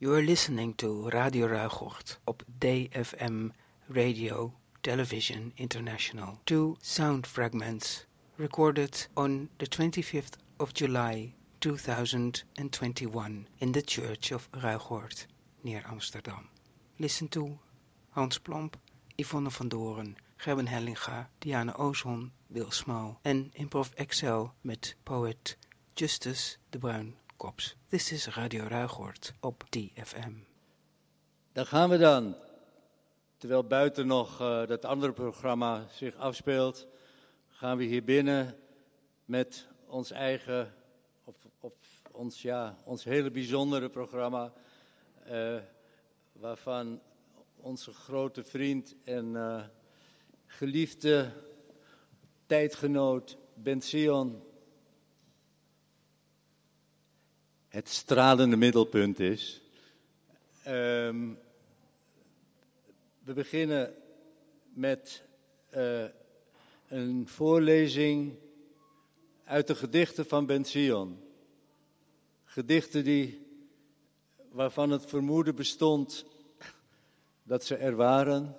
You are listening to Radio Ruigoort op DFM Radio Television International. Two sound fragments recorded on the 25th of July 2021 in the Church of Ruigoort near Amsterdam. Listen to Hans Plomp, Yvonne van Doren, Gerben Hellinga, Diana Ozon, Wil Smal en Improv Excel met poet Justus de Bruin This is Radio Ruigoort op DFM. Daar gaan we dan. Terwijl buiten nog uh, dat andere programma zich afspeelt, gaan we hier binnen met ons eigen, of, of ons, ja, ons hele bijzondere programma, uh, waarvan onze grote vriend en uh, geliefde tijdgenoot Ben Sion het stralende middelpunt is. Um, we beginnen met uh, een voorlezing uit de gedichten van Ben Sion. Gedichten die, waarvan het vermoeden bestond dat ze er waren.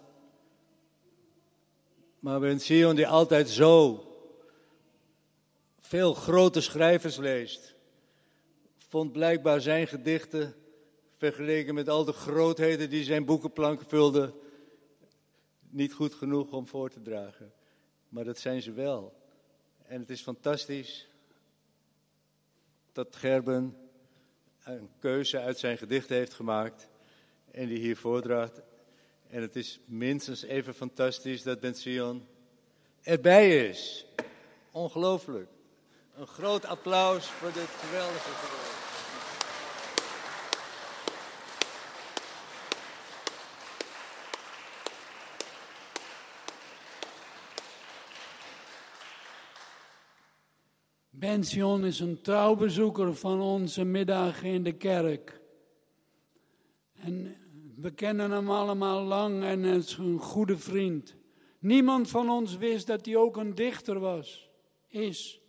Maar Ben Sion die altijd zo veel grote schrijvers leest vond blijkbaar zijn gedichten, vergeleken met al de grootheden die zijn boekenplank vulden, niet goed genoeg om voor te dragen. Maar dat zijn ze wel. En het is fantastisch dat Gerben een keuze uit zijn gedichten heeft gemaakt en die hier voordraagt. En het is minstens even fantastisch dat Ben Sion erbij is. Ongelooflijk. Een groot applaus voor dit geweldige geweld. Bension is een trouwbezoeker van onze middagen in de kerk. En we kennen hem allemaal lang en is een goede vriend. Niemand van ons wist dat hij ook een dichter was, is.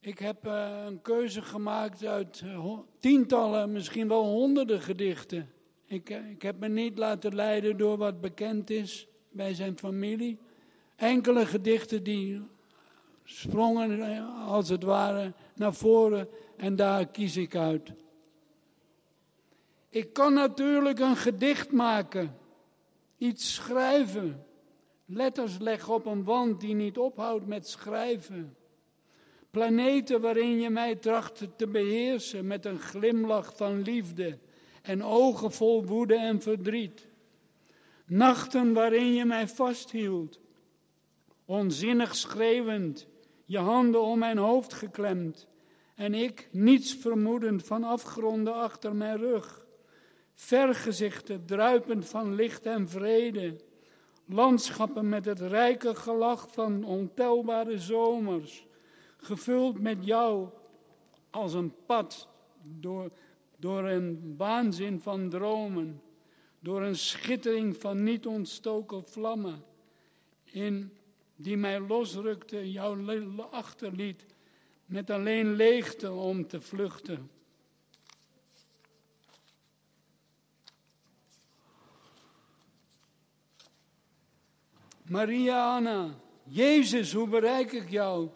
Ik heb uh, een keuze gemaakt uit uh, tientallen, misschien wel honderden gedichten. Ik, uh, ik heb me niet laten leiden door wat bekend is bij zijn familie. Enkele gedichten die sprongen als het ware naar voren en daar kies ik uit. Ik kan natuurlijk een gedicht maken, iets schrijven, letters leggen op een wand die niet ophoudt met schrijven. Planeten waarin je mij trachtte te beheersen met een glimlach van liefde en ogen vol woede en verdriet. Nachten waarin je mij vasthield, onzinnig schreeuwend je handen om mijn hoofd geklemd en ik, niets vermoedend van afgronden achter mijn rug, vergezichten druipend van licht en vrede, landschappen met het rijke gelach van ontelbare zomers, gevuld met jou als een pad door, door een waanzin van dromen, door een schittering van niet ontstoken vlammen, in die mij losrukte, jou achterliet, met alleen leegte om te vluchten. Maria Anna, Jezus, hoe bereik ik jou?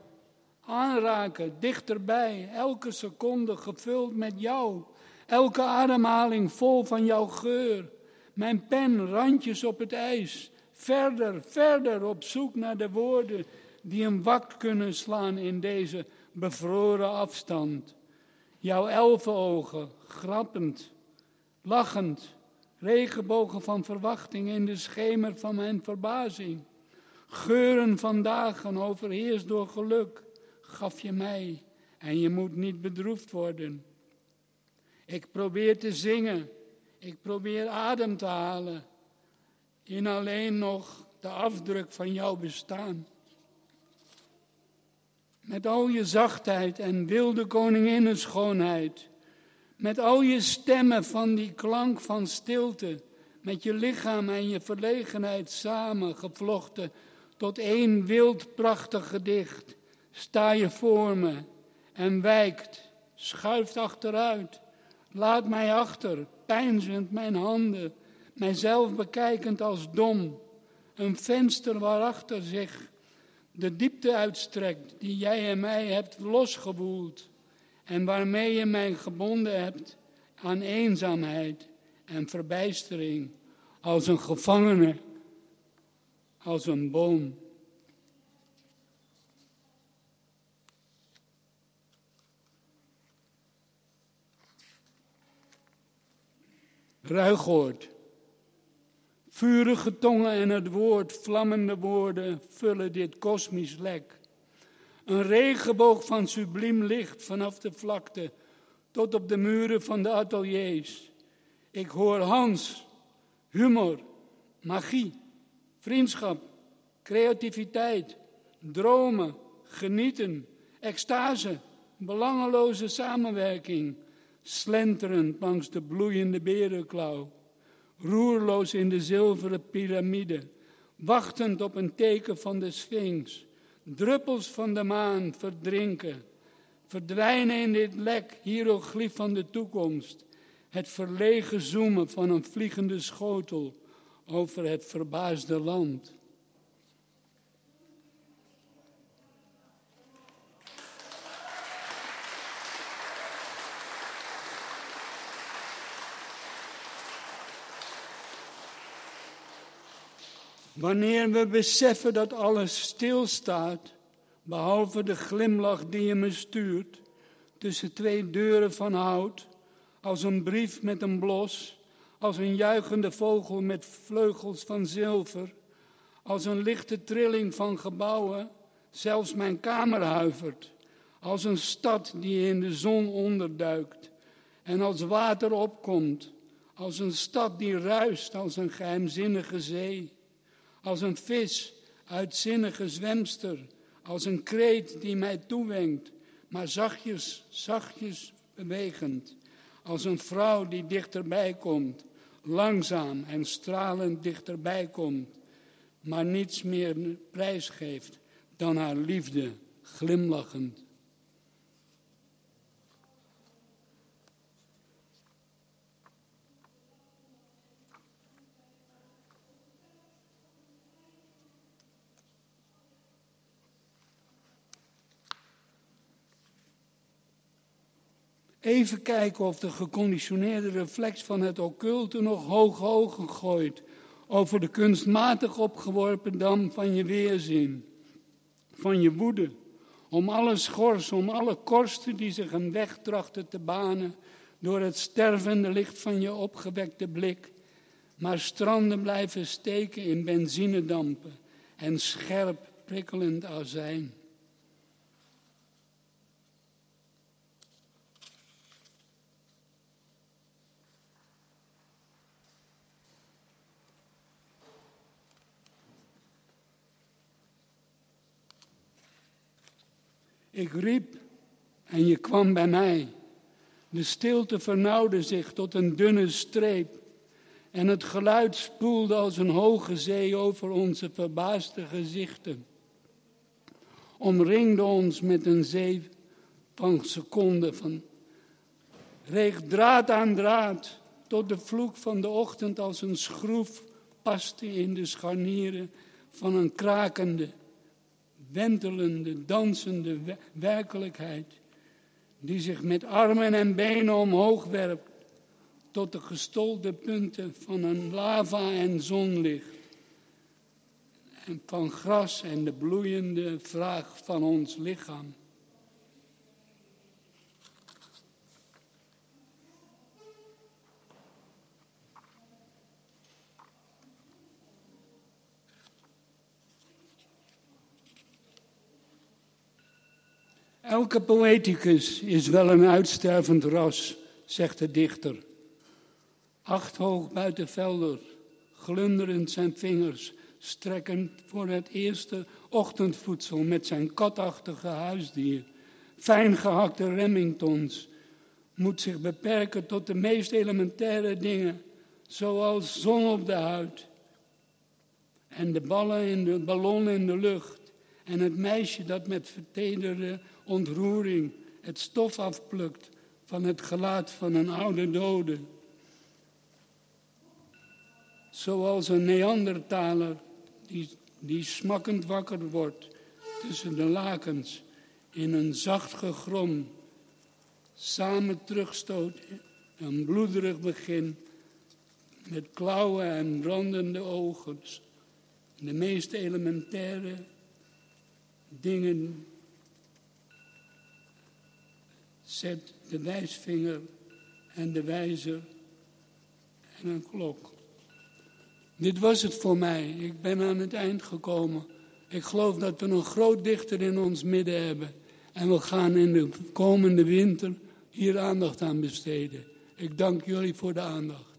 Aanraken, dichterbij, elke seconde gevuld met jou. Elke ademhaling vol van jouw geur. Mijn pen, randjes op het ijs. Verder, verder op zoek naar de woorden die een wak kunnen slaan in deze bevroren afstand. Jouw elfenogen, grappend, lachend, regenbogen van verwachting in de schemer van mijn verbazing. Geuren van dagen overheerst door geluk, gaf je mij en je moet niet bedroefd worden. Ik probeer te zingen, ik probeer adem te halen in alleen nog de afdruk van jouw bestaan. Met al je zachtheid en wilde koninginnen schoonheid. Met al je stemmen van die klank van stilte. Met je lichaam en je verlegenheid samen gevlochten tot één wild prachtig gedicht. Sta je voor me en wijkt, schuift achteruit. Laat mij achter, pijnzend mijn handen, mijzelf bekijkend als dom. Een venster waarachter zich de diepte uitstrekt die jij en mij hebt losgewoeld en waarmee je mij gebonden hebt aan eenzaamheid en verbijstering, als een gevangene, als een boom. Ruigoord. Vurige tongen en het woord, vlammende woorden vullen dit kosmisch lek. Een regenboog van subliem licht vanaf de vlakte tot op de muren van de ateliers. Ik hoor Hans, humor, magie, vriendschap, creativiteit, dromen, genieten, extase, belangeloze samenwerking, slenterend langs de bloeiende berenklauw, roerloos in de zilveren piramide, wachtend op een teken van de Sphinx, druppels van de maan verdrinken, verdwijnen in dit lek hieroglyf van de toekomst, het verlegen zoemen van een vliegende schotel over het verbaasde land. Wanneer we beseffen dat alles stilstaat, behalve de glimlach die je me stuurt, tussen twee deuren van hout, als een brief met een blos, als een juichende vogel met vleugels van zilver, als een lichte trilling van gebouwen, zelfs mijn kamer huivert, als een stad die in de zon onderduikt en als water opkomt, als een stad die ruist als een geheimzinnige zee als een vis, uitzinnige zwemster, als een kreet die mij toewenkt, maar zachtjes, zachtjes bewegend, als een vrouw die dichterbij komt, langzaam en stralend dichterbij komt, maar niets meer prijsgeeft dan haar liefde, glimlachend. Even kijken of de geconditioneerde reflex van het occulte nog hoog hoog gooit over de kunstmatig opgeworpen dam van je weerzin, van je woede, om alle schors, om alle korsten die zich een weg trachten te banen door het stervende licht van je opgewekte blik, maar stranden blijven steken in benzinedampen en scherp prikkelend azijn. Ik riep en je kwam bij mij. De stilte vernauwde zich tot een dunne streep. En het geluid spoelde als een hoge zee over onze verbaasde gezichten. Omringde ons met een zee van seconden, van reeg draad aan draad, tot de vloek van de ochtend als een schroef paste in de scharnieren van een krakende, wentelende, dansende werkelijkheid, die zich met armen en benen omhoog werpt tot de gestolde punten van een lava en zonlicht. En van gras en de bloeiende vraag van ons lichaam. Elke poëticus is wel een uitstervend ras, zegt de dichter. Acht hoog buiten velder, glunderend zijn vingers, strekkend voor het eerste ochtendvoedsel met zijn katachtige huisdier. Fijn gehakte Remingtons moet zich beperken tot de meest elementaire dingen, zoals zon op de huid en de ballen in de ballon in de lucht en het meisje dat met vertederde ontroering het stof afplukt van het gelaat van een oude dode. Zoals een Neandertaler die, die smakkend wakker wordt tussen de lakens in een zacht gegrom, samen terugstoot, een bloederig begin, met klauwen en brandende ogen, de meest elementaire dingen zet de wijsvinger en de wijzer en een klok. Dit was het voor mij. Ik ben aan het eind gekomen. Ik geloof dat we een groot dichter in ons midden hebben. En we gaan in de komende winter hier aandacht aan besteden. Ik dank jullie voor de aandacht.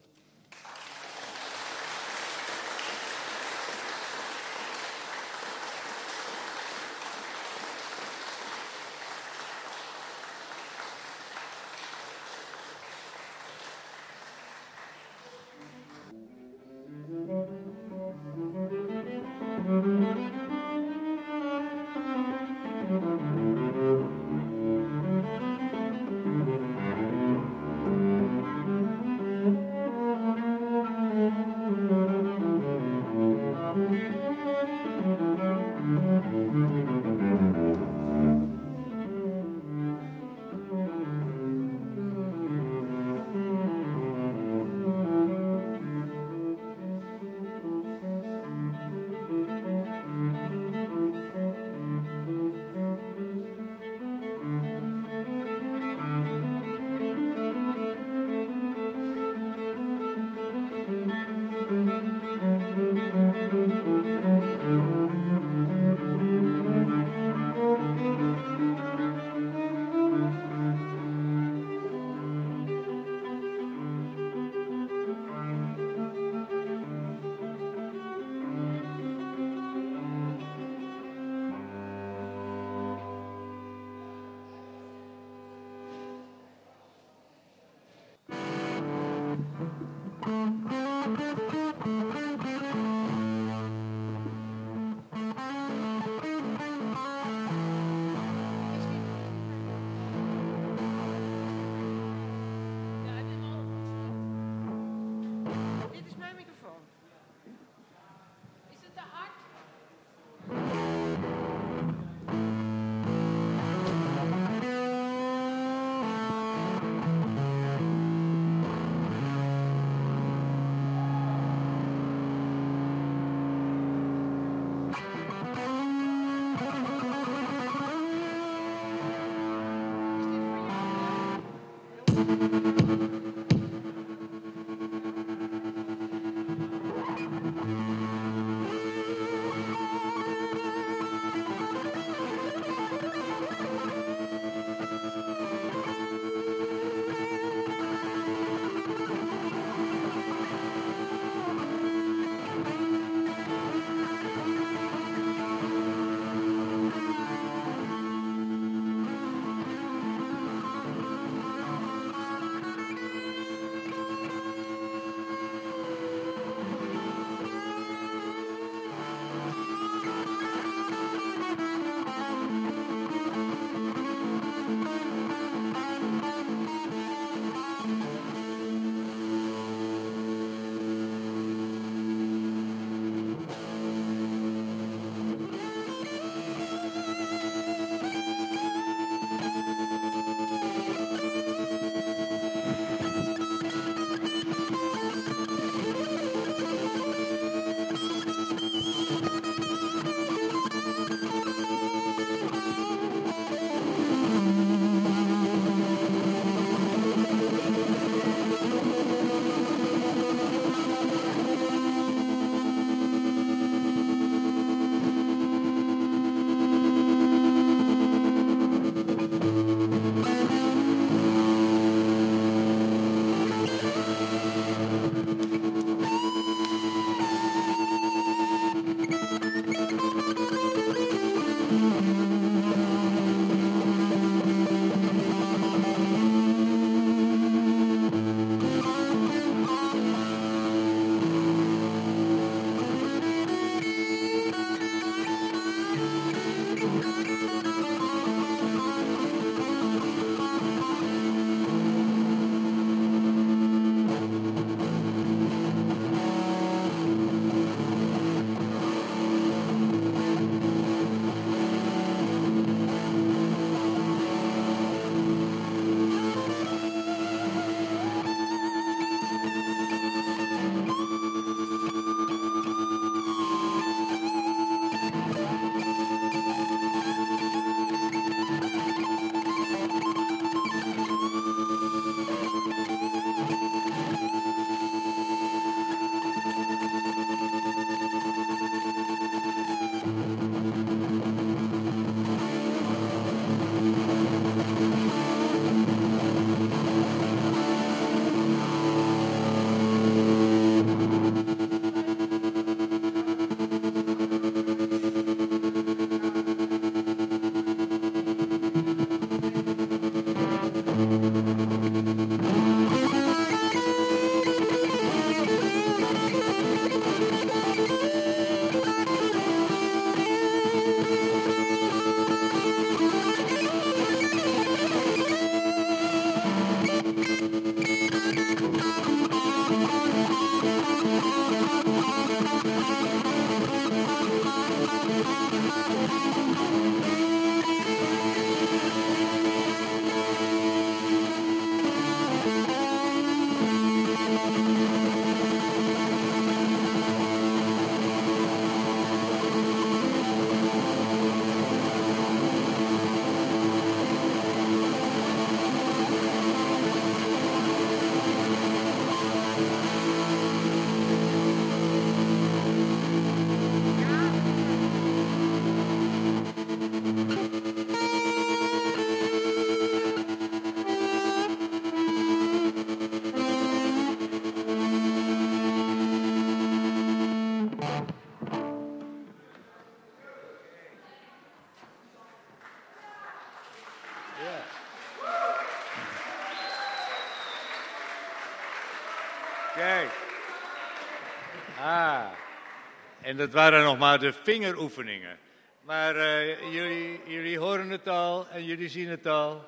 En dat waren nog maar de vingeroefeningen. Maar uh, jullie, jullie horen het al en jullie zien het al.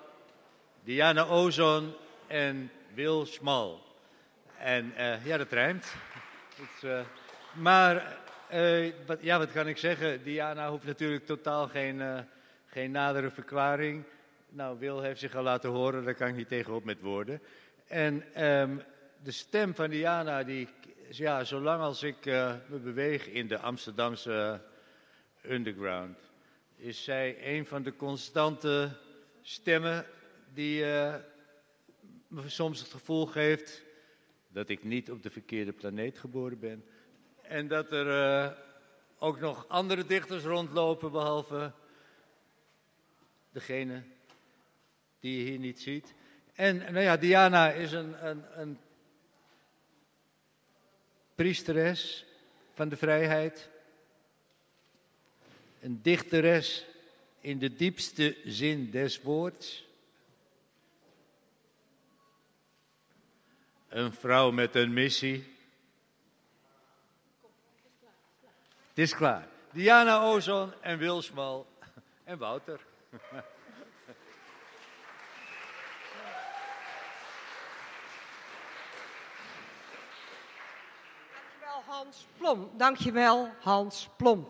Diana Ozon en Wil Smal. En uh, ja, dat rijmt. Uh, maar wat, ja, wat kan ik zeggen? Diana hoeft natuurlijk totaal geen, geen nadere verklaring. Nou, Wil heeft zich al laten horen, daar kan ik niet tegenop met woorden. En um, de stem van Diana, die, ja, zolang als ik uh, me beweeg in de Amsterdamse underground, is zij een van de constante stemmen die uh, me soms het gevoel geeft dat ik niet op de verkeerde planeet geboren ben. En dat er uh, ook nog andere dichters rondlopen, behalve degene die je hier niet ziet. En nou ja, Diana is een, een, een priesteres van de vrijheid, een dichteres in de diepste zin des woords, een vrouw met een missie. Het is klaar. Diana Ozon en Wilsmal en Wouter. Hans Plomp. Dankjewel, Hans Plomp.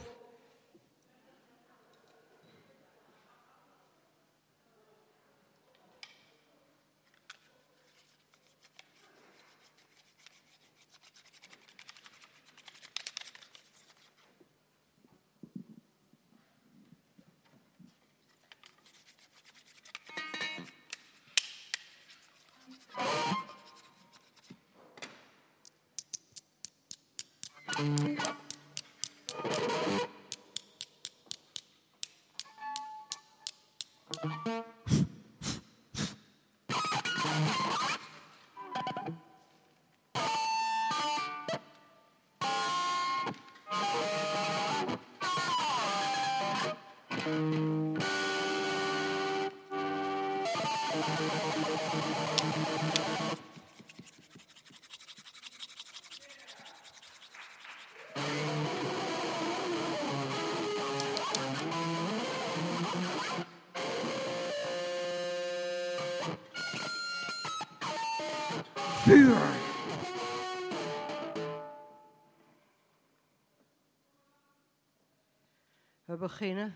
Beginnen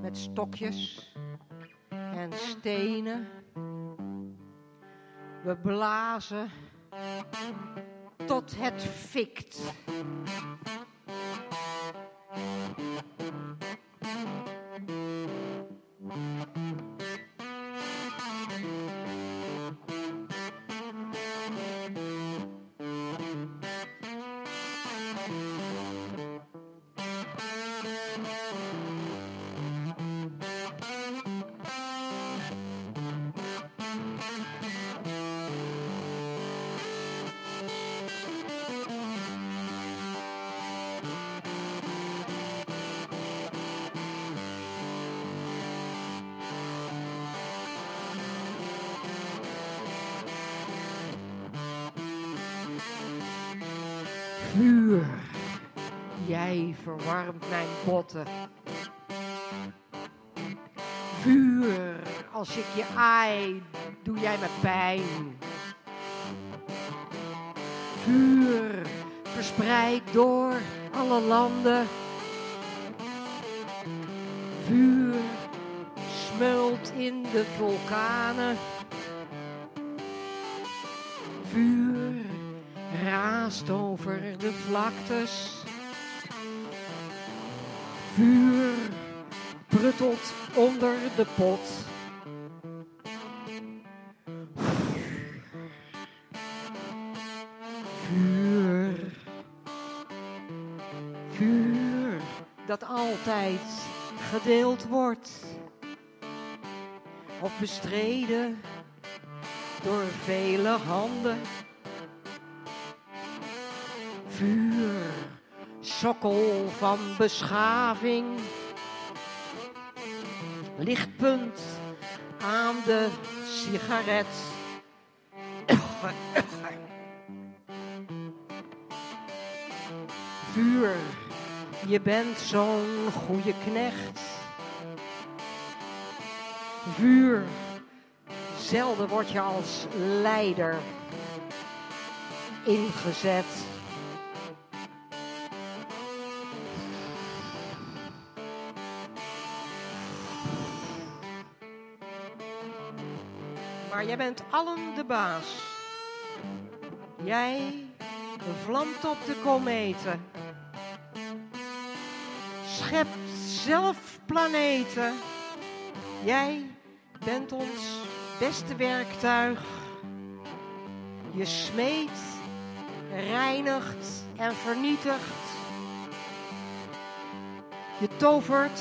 met stokjes en stenen. We blazen tot het fikt. Verwarmt mijn botten. Vuur, als ik je aai, doe jij me pijn. Vuur, verspreid door alle landen. Vuur, smult in de vulkanen. Vuur, raast over de vlaktes. Vuur. Vuur dat altijd gedeeld wordt. Of bestreden door vele handen. Vuur, sokkel van beschaving. Lichtpunt aan de sigaret. Vuur, je bent zo'n goede knecht. Vuur, zelden word je als leider ingezet. Jij bent allen de baas. Jij vlamt op de kometen. Schept zelf planeten. Jij bent ons beste werktuig. Je smeet, reinigt en vernietigt. Je tovert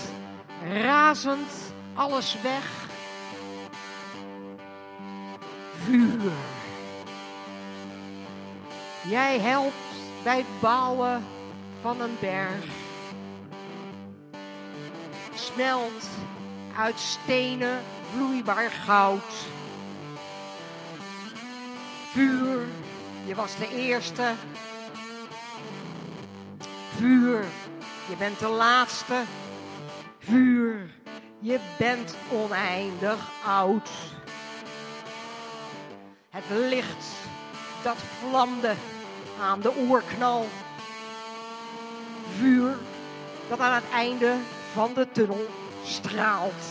razend alles weg. Vuur. Jij helpt bij het bouwen van een berg. Smelt uit stenen vloeibaar goud. Vuur, je was de eerste. Vuur, je bent de laatste. Vuur, je bent oneindig oud. Het licht dat vlamde aan de oerknal. Vuur dat aan het einde van de tunnel straalt.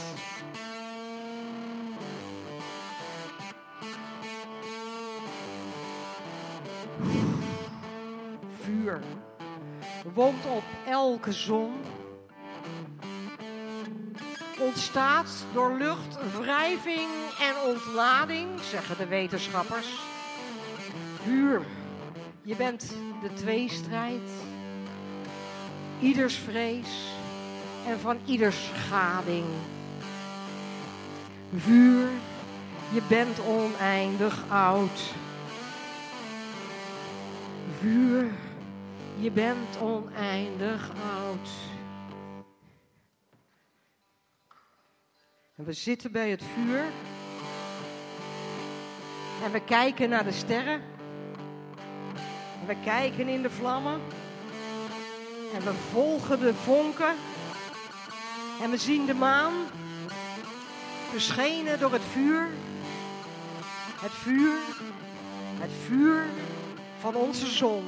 Vuur woont op elke zon. Ontstaat door lucht, wrijving en ontlading, zeggen de wetenschappers. Vuur, je bent de tweestrijd. Ieders vrees en van ieders gading. Vuur, je bent oneindig oud. Vuur, je bent oneindig oud. En we zitten bij het vuur. En we kijken naar de sterren. En we kijken in de vlammen. En we volgen de vonken. En we zien de maan. Beschenen door het vuur. Het vuur. Het vuur van onze zon.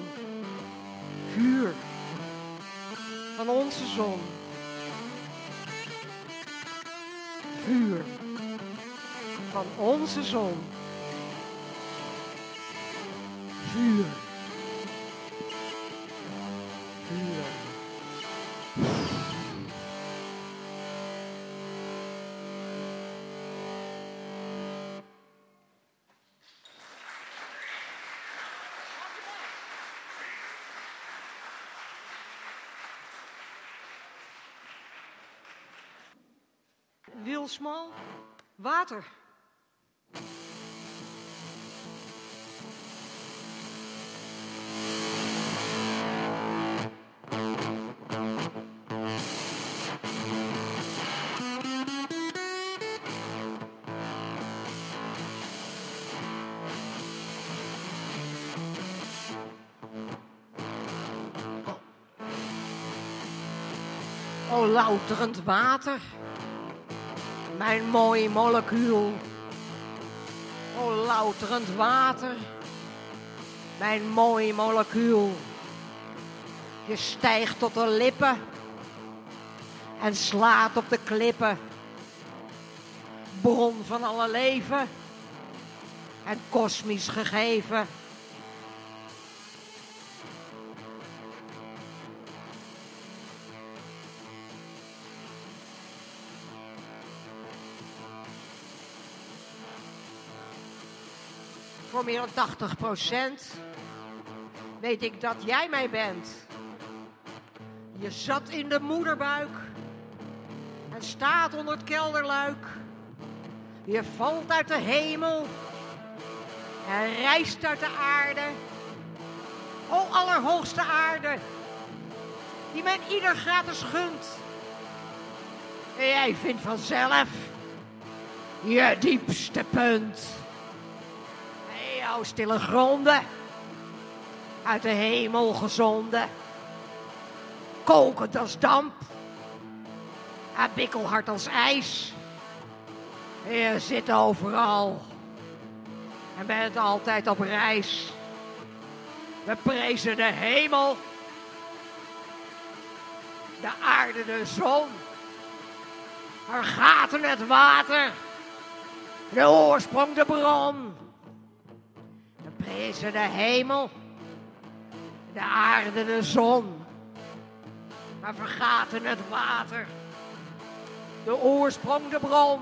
Vuur van onze zon. Vuur van onze zon. Vuur. smal. Water. Oh, louterend water mijn mooi molecuul. O louterend water, mijn mooi molecuul. Je stijgt tot de lippen en slaat op de klippen. Bron van alle leven en kosmisch gegeven. Voor meer dan 80 procent weet ik dat jij mij bent. Je zat in de moederbuik en staat onder het kelderluik. Je valt uit de hemel en reist uit de aarde. O allerhoogste aarde, die men ieder gratis gunt. En jij vindt vanzelf je diepste punt. Jouw stille gronden, uit de hemel gezonden. Kokend als damp, en bikkelhard als ijs. Je zit overal en bent altijd op reis. We prezen de hemel, de aarde, de zon. Er gaten het water, de oorsprong, de bron. We prezen de hemel, de aarde, de zon. Maar vergaten het water, de oorsprong, de bron.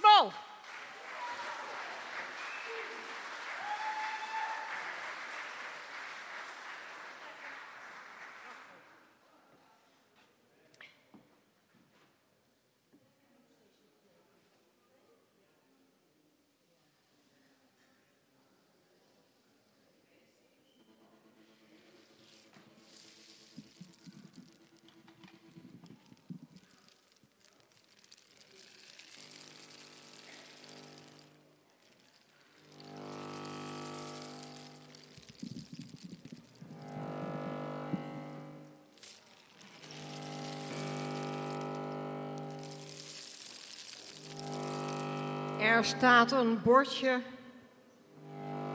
Wil Er staat een bordje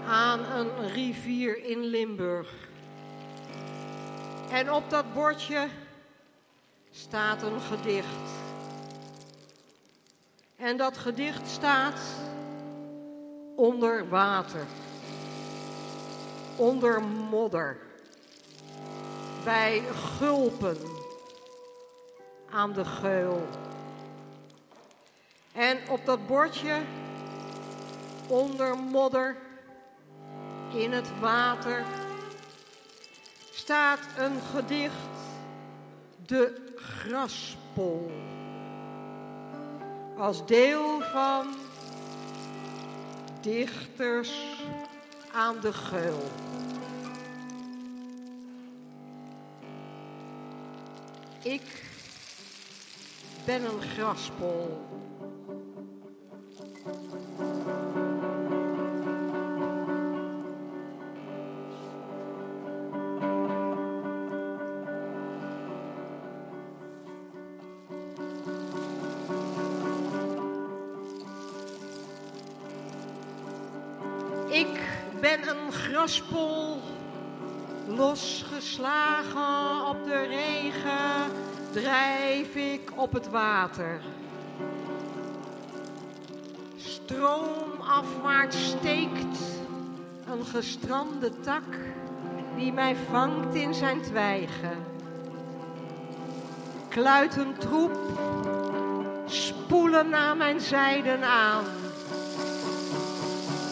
aan een rivier in Limburg. En op dat bordje staat een gedicht. En dat gedicht staat onder water, onder modder, bij gulpen aan de geul. En op dat bordje, onder modder, in het water, staat een gedicht, De Graspol. Als deel van Dichters aan de Geul. Ik ben een graspol. Graspol, losgeslagen op de regen, drijf ik op het water. Stroomafwaarts steekt een gestrande tak die mij vangt in zijn twijgen. Kluiten troep spoelen naar mijn zijden aan.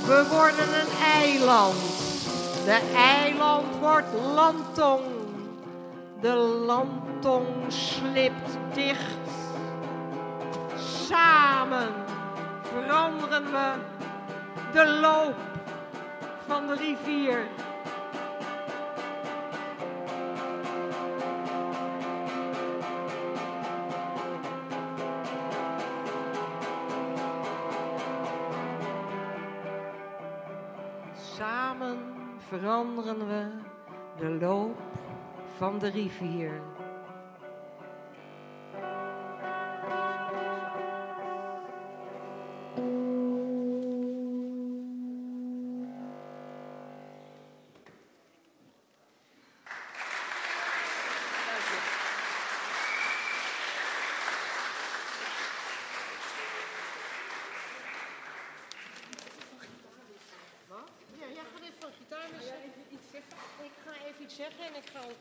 We worden een eiland. De eiland wordt landtong. De landtong slipt dicht. Samen veranderen we de loop van de rivier. Samen veranderen we de loop van de rivier.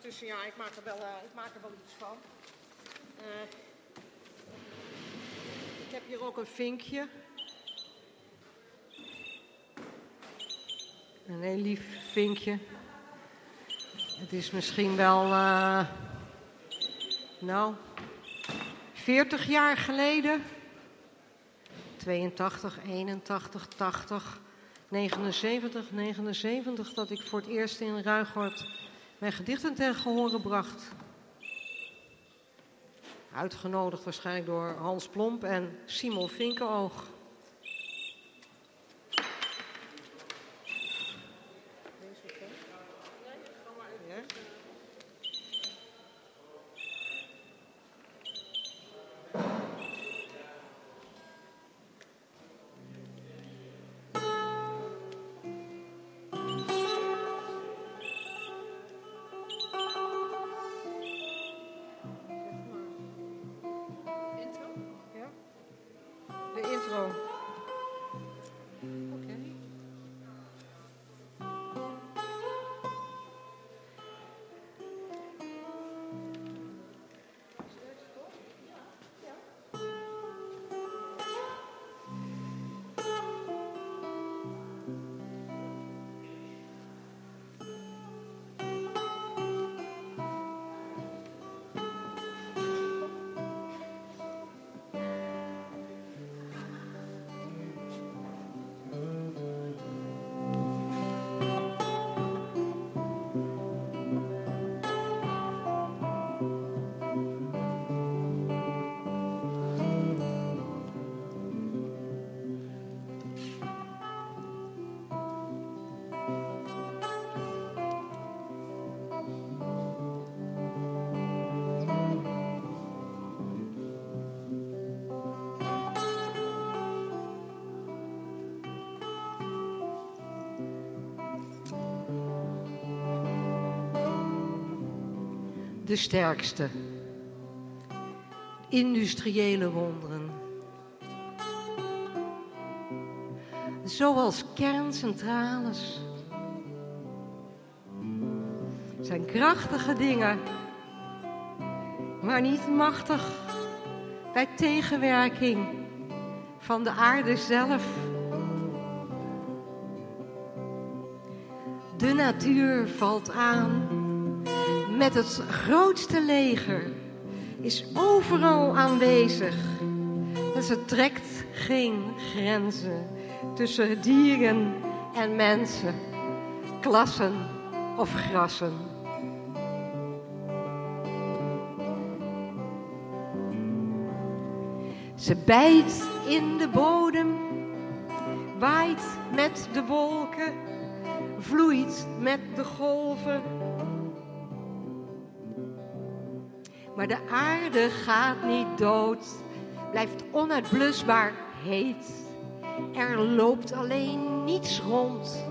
Ondertussen, ja, ik maak er wel, eh, ik maak er wel iets van. Eh, ik heb hier ook een vinkje. Een heel lief vinkje. Het is misschien wel, eh, nou, 40 jaar geleden. 82, 81, 80. 79, 79 dat ik voor het eerst in Ruigoord mijn gedichten ten gehore bracht. Uitgenodigd waarschijnlijk door Hans Plomp en Simon Vinkenoog. De sterkste. Industriële wonderen. Zoals kerncentrales. Zijn krachtige dingen, maar niet machtig bij tegenwerking van de aarde zelf. De natuur valt aan met het grootste leger, is overal aanwezig. En ze trekt geen grenzen tussen dieren en mensen, klassen of grassen. Ze bijt in de bodem, waait met de wolken, vloeit met de golven. Maar de aarde gaat niet dood, blijft onuitblusbaar heet. Er loopt alleen niets rond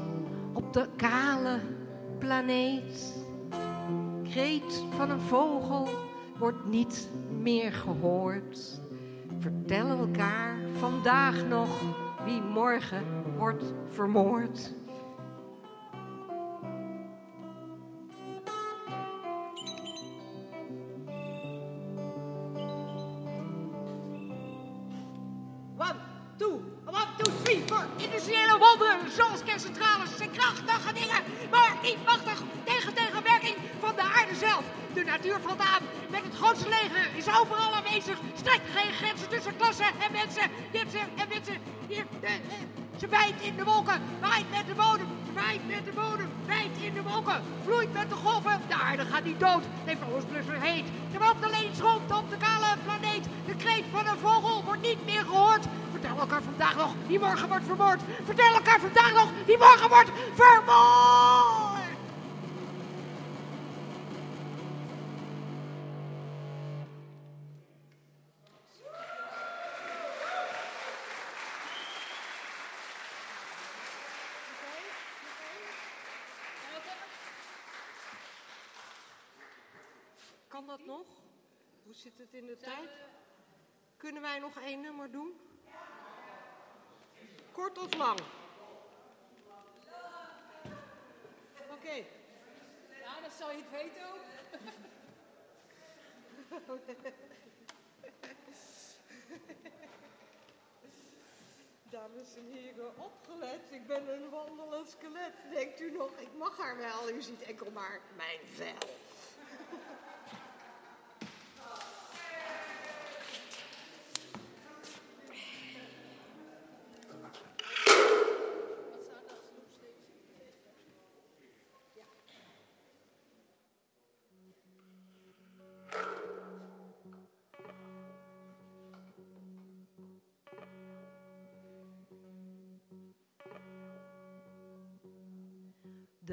op de kale planeet. Kreet van een vogel wordt niet meer gehoord. Vertellen elkaar vandaag nog wie morgen wordt vermoord. De natuur valt aan. Met het grootste leger is overal aanwezig. Strekt geen grenzen tussen klassen en mensen. Mensen en mensen. De, eh, ze bijt in de wolken, waait met de bodem, waait met de bodem, waait in de wolken, vloeit met de golven. De aarde gaat niet dood, voor ons blusser heet. Er loopt alleen schromt op de kale planeet. De kreet van een vogel wordt niet meer gehoord. Vertel elkaar vandaag nog, die morgen wordt vermoord. Vertel elkaar vandaag nog, die morgen wordt vermoord. Kan dat nog? Hoe zit het in de tijd? Kunnen wij nog één nummer doen? Kort of lang? Oké. Ja, dan zal je het weten ook. Dames en heren, opgelet. Ik ben een wandelend skelet. Denkt u nog, ik mag haar wel. U ziet enkel maar mijn vel.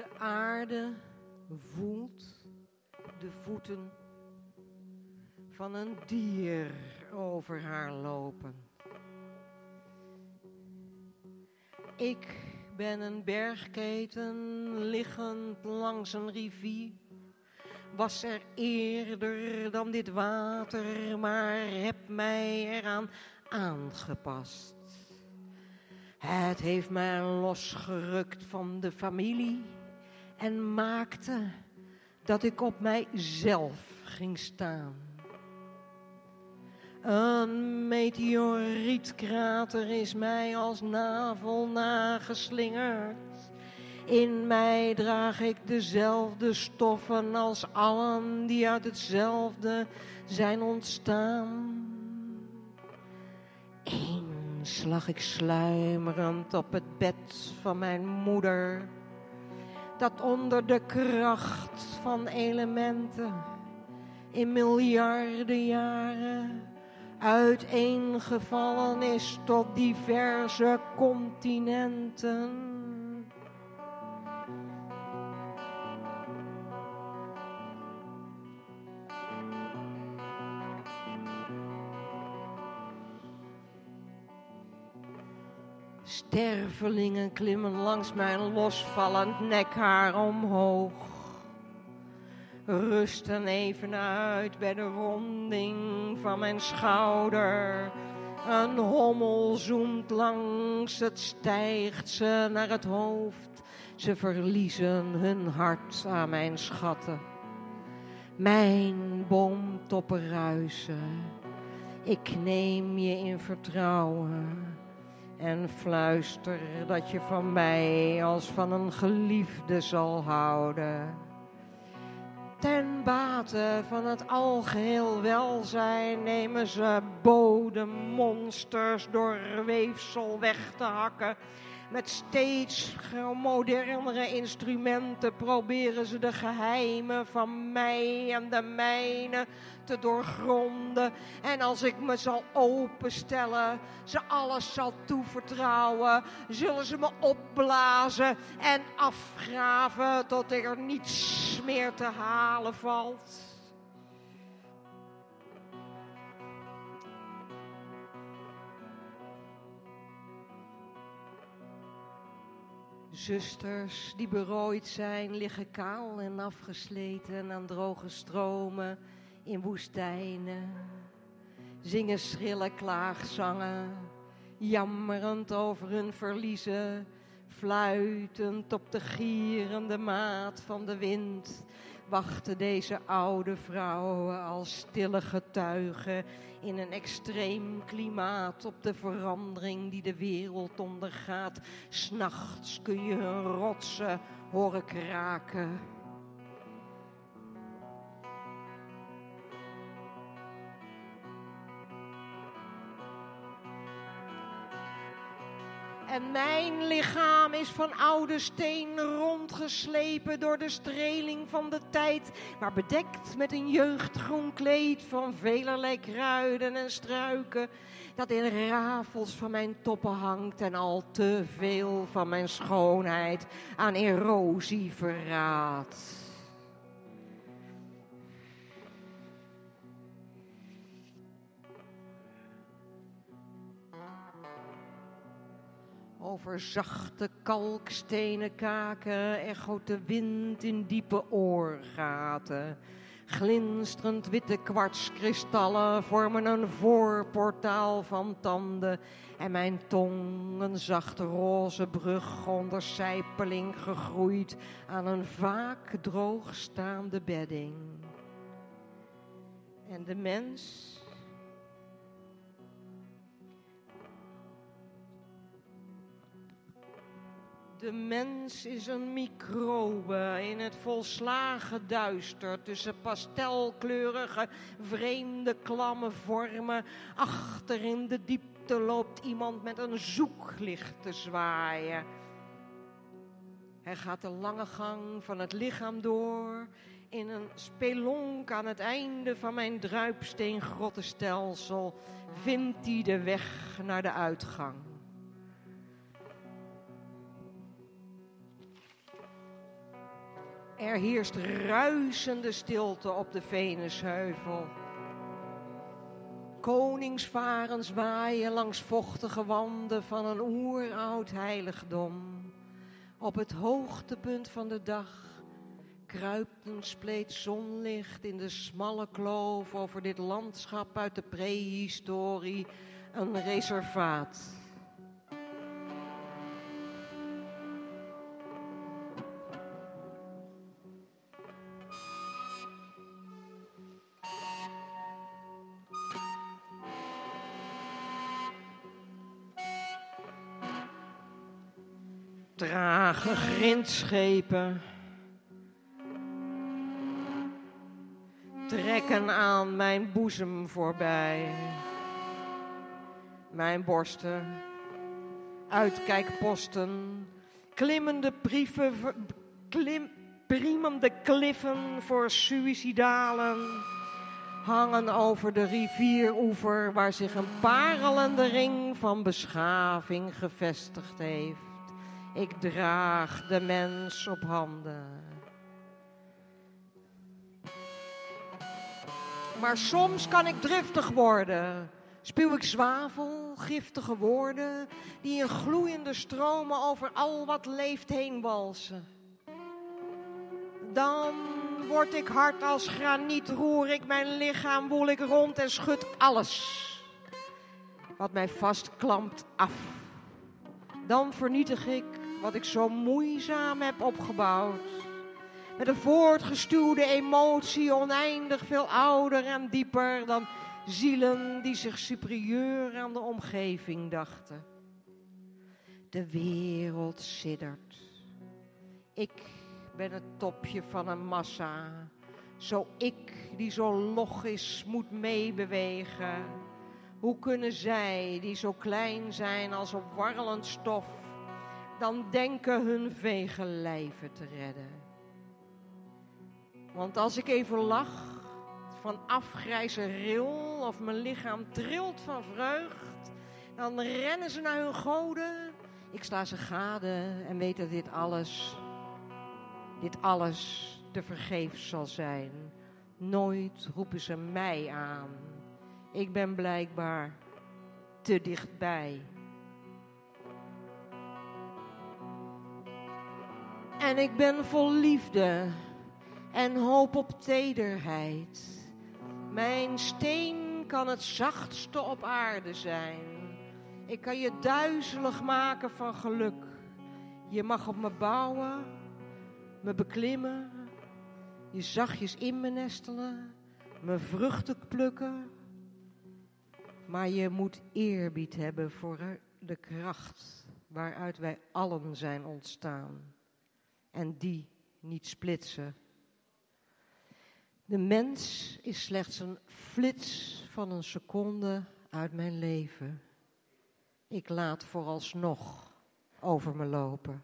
De aarde voelt de voeten van een dier over haar lopen. Ik ben een bergketen liggend langs een rivier. Was er eerder dan dit water, maar heb mij eraan aangepast. Het heeft mij losgerukt van de familie en maakte dat ik op mijzelf ging staan. Een meteorietkrater is mij als navel nageslingerd. In mij draag ik dezelfde stoffen als allen die uit hetzelfde zijn ontstaan. Eens lag ik sluimerend op het bed van mijn moeder, dat onder de kracht van elementen in miljarden jaren uiteengevallen is tot diverse continenten. Stervelingen klimmen langs mijn losvallend nekhaar omhoog. Rusten even uit bij de ronding van mijn schouder. Een hommel zoemt langs, het stijgt ze naar het hoofd. Ze verliezen hun hart aan mijn schatten. Mijn boomtoppen ruisen. Ik neem je in vertrouwen en fluister dat je van mij als van een geliefde zal houden. Ten bate van het algeheel welzijn nemen ze bodemmonsters door weefsel weg te hakken. Met steeds modernere instrumenten proberen ze de geheimen van mij en de mijne te doorgronden. En als ik me zal openstellen, ze alles zal toevertrouwen, zullen ze me opblazen en afgraven tot er niets meer te halen valt. Zusters die berooid zijn, liggen kaal en afgesleten aan droge stromen in woestijnen. Zingen schrille klaagzangen jammerend over hun verliezen, fluitend op de gierende maat van de wind, wachten deze oude vrouwen als stille getuigen in een extreem klimaat op de verandering die de wereld ondergaat. S'nachts kun je hun rotsen horen kraken. En mijn lichaam is van oude steen rondgeslepen door de streling van de tijd, maar bedekt met een jeugdgroen kleed van velerlei kruiden en struiken, dat in rafels van mijn toppen hangt en al te veel van mijn schoonheid aan erosie verraadt. Over zachte kalkstenen kaken echoot de wind in diepe oorgaten. Glinsterend witte kwartskristallen vormen een voorportaal van tanden. En mijn tong, een zachte roze brug onder sijpeling gegroeid aan een vaak droogstaande bedding. En de mens De mens is een microbe in het volslagen duister tussen pastelkleurige, vreemde, klamme vormen. Achter in de diepte loopt iemand met een zoeklicht te zwaaien. Hij gaat de lange gang van het lichaam door. In een spelonk aan het einde van mijn druipsteengrottenstelsel vindt hij de weg naar de uitgang. Er heerst ruisende stilte op de Venusheuvel. Koningsvaren zwaaien langs vochtige wanden van een oeroud heiligdom. Op het hoogtepunt van de dag kruipt een spleet zonlicht in de smalle kloof over dit landschap uit de prehistorie, een reservaat. Grindschepen trekken aan mijn boezem voorbij. Mijn borsten, uitkijkposten, klimmende brieven, klim, priemende kliffen voor suïcidalen hangen over de rivieroever waar zich een parelende ring van beschaving gevestigd heeft. Ik draag de mens op handen. Maar soms kan ik driftig worden. Spuw ik zwavel, giftige woorden, die in gloeiende stromen over al wat leeft heen walsen. Dan word ik hard als graniet, roer ik mijn lichaam, woel ik rond en schud alles wat mij vastklampt af. Dan vernietig ik wat ik zo moeizaam heb opgebouwd. Met een voortgestuwde emotie oneindig veel ouder en dieper dan zielen die zich superieur aan de omgeving dachten. De wereld siddert. Ik ben het topje van een massa. Zo ik, die zo log is, moet meebewegen. Hoe kunnen zij, die zo klein zijn als op warrelend stof, dan denken hun vege lijven te redden? Want als ik even lach, van afgrijze ril of mijn lichaam trilt van vreugd, dan rennen ze naar hun goden. Ik sla ze gade en weet dat dit alles, dit alles te vergeefs zal zijn. Nooit roepen ze mij aan. Ik ben blijkbaar te dichtbij. En ik ben vol liefde en hoop op tederheid. Mijn steen kan het zachtste op aarde zijn. Ik kan je duizelig maken van geluk. Je mag op me bouwen, me beklimmen, je zachtjes in me nestelen, me vruchten plukken. Maar je moet eerbied hebben voor de kracht waaruit wij allen zijn ontstaan. En die niet splitsen. De mens is slechts een flits van een seconde uit mijn leven. Ik laat vooralsnog over me lopen.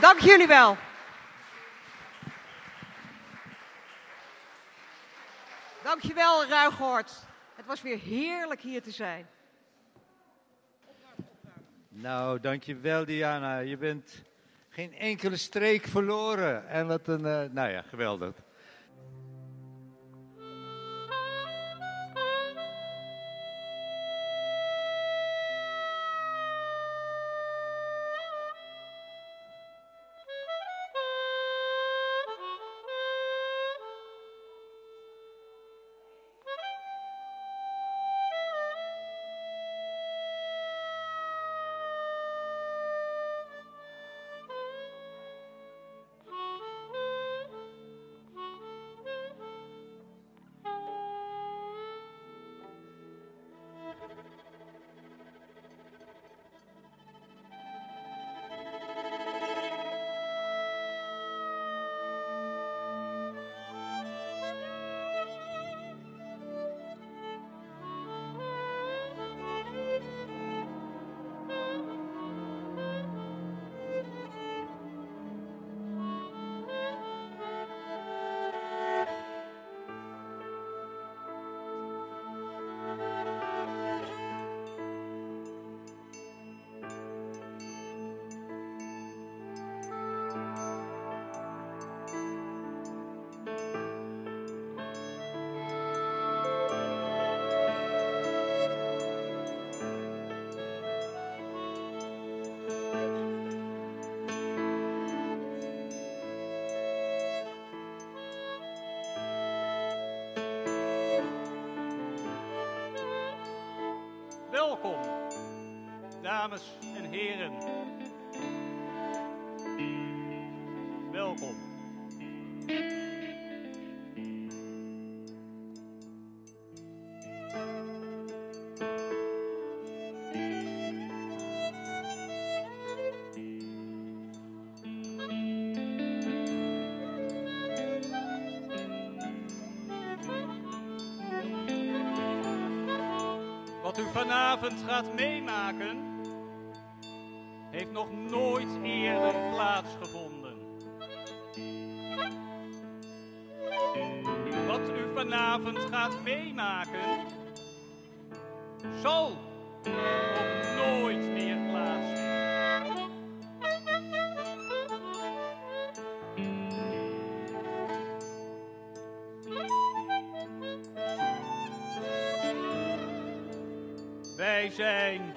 Dank jullie wel. Dankjewel, Ruigoort. Het was weer heerlijk hier te zijn. Nou, dankjewel Diana. Je bent geen enkele streek verloren. En wat een, uh, nou ja, geweldig. Dames en heren. Welkom. Wat u vanavond gaat meemaken, zal ook nooit meer plaatsvinden. Wij zijn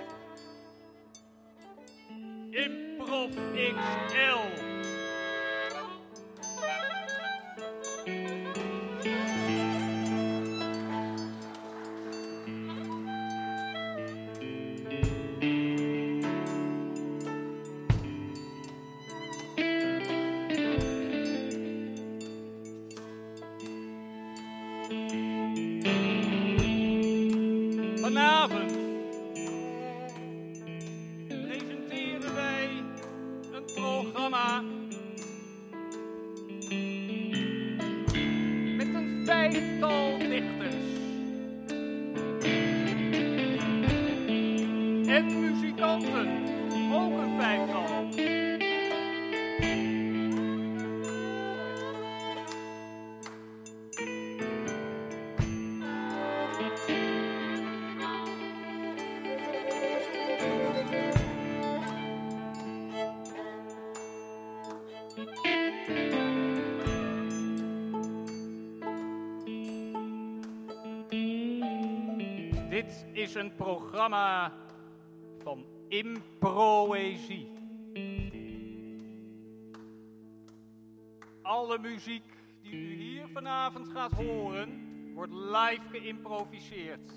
kanten ook een vijftal. Dit is een programma van improëzie. Alle muziek die u hier vanavond gaat horen, wordt live geïmproviseerd.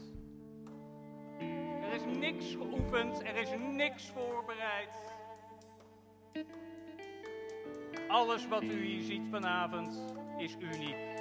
Er is niks geoefend, er is niks voorbereid. Alles wat u hier ziet vanavond is uniek.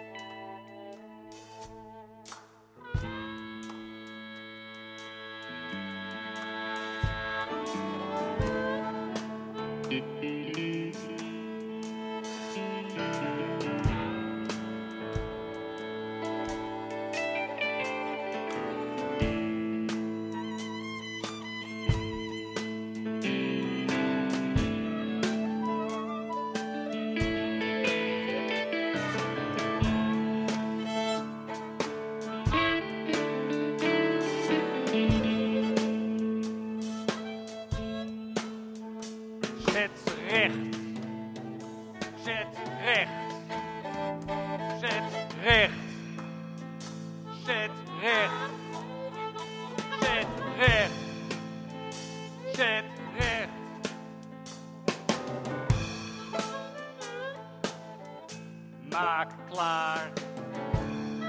Maak klaar.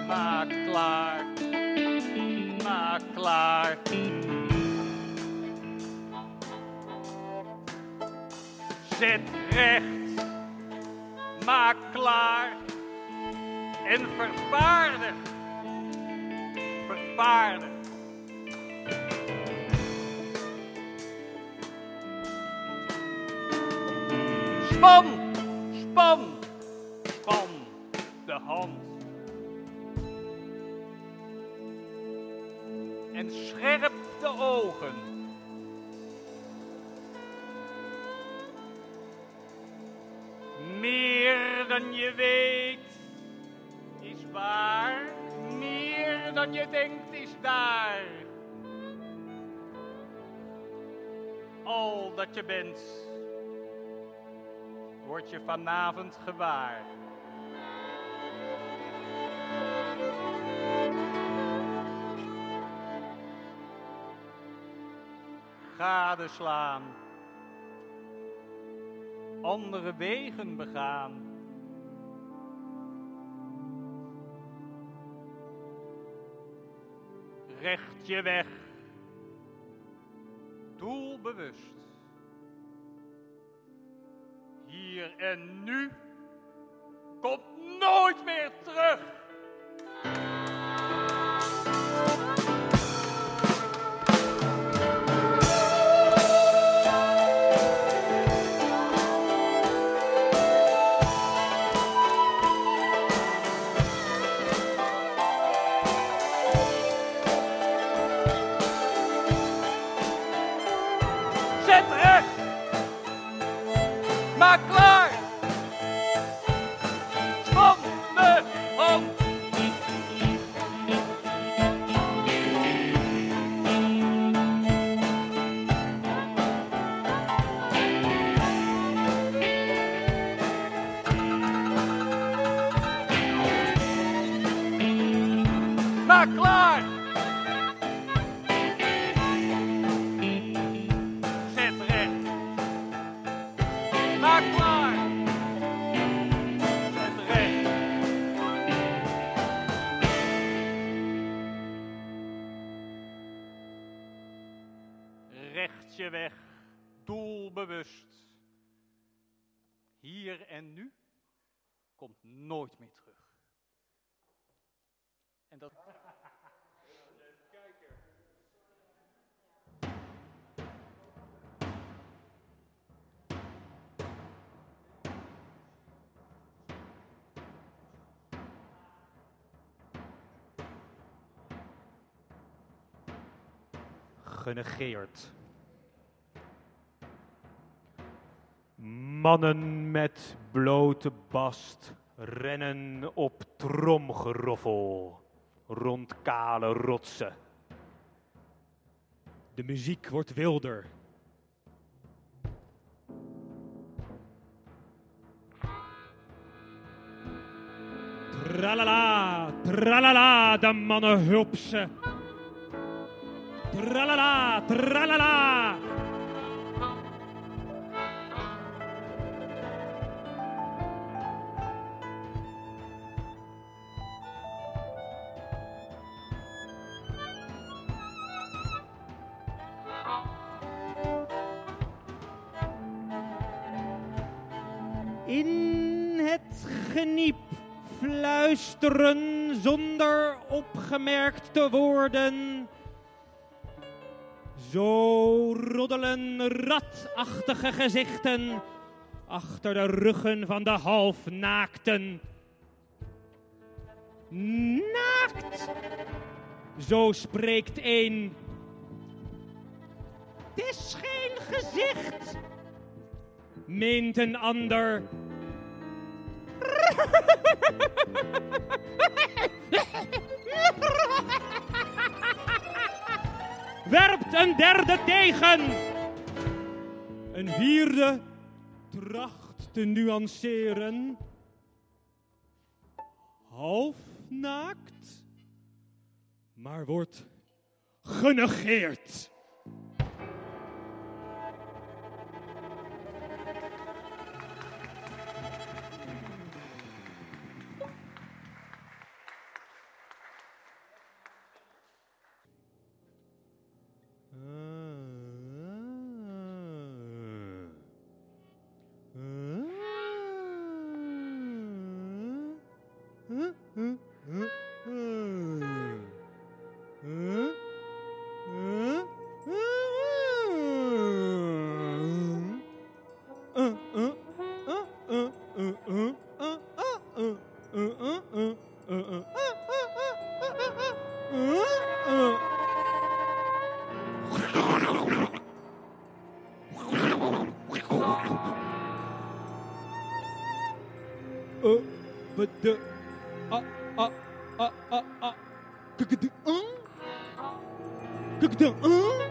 Maak klaar. Maak klaar. Zet recht. Maak klaar. En vervaardig. Vervaardig. Span. Span. Meer dan je weet is waar, meer dan je denkt is daar. Al dat je bent, word je vanavond gewaar. Gadeslaan andere wegen begaan. Recht je weg, doelbewust. Hier en nu komt nooit meer terug. Genegeerd. Mannen met blote bast rennen op tromgeroffel rond kale rotsen. De muziek wordt wilder. Tralala, tralala, de mannen hupsen. Tralala, tralala. In het geniep fluisteren zonder opgemerkt te worden. Zo roddelen ratachtige gezichten achter de ruggen van de halfnaakten. Naakt! Zo spreekt een. Het geen gezicht, meent een ander. Werpt een derde tegen. Een vierde tracht te nuanceren. Half naakt, maar wordt genegeerd. E, B, D, A, A, A, A, A. Que que t'es un? Que que t'es un?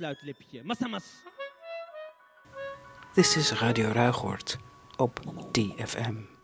Afsluitlipje. Massamas. Dit is Radio Ruigoord op DFM.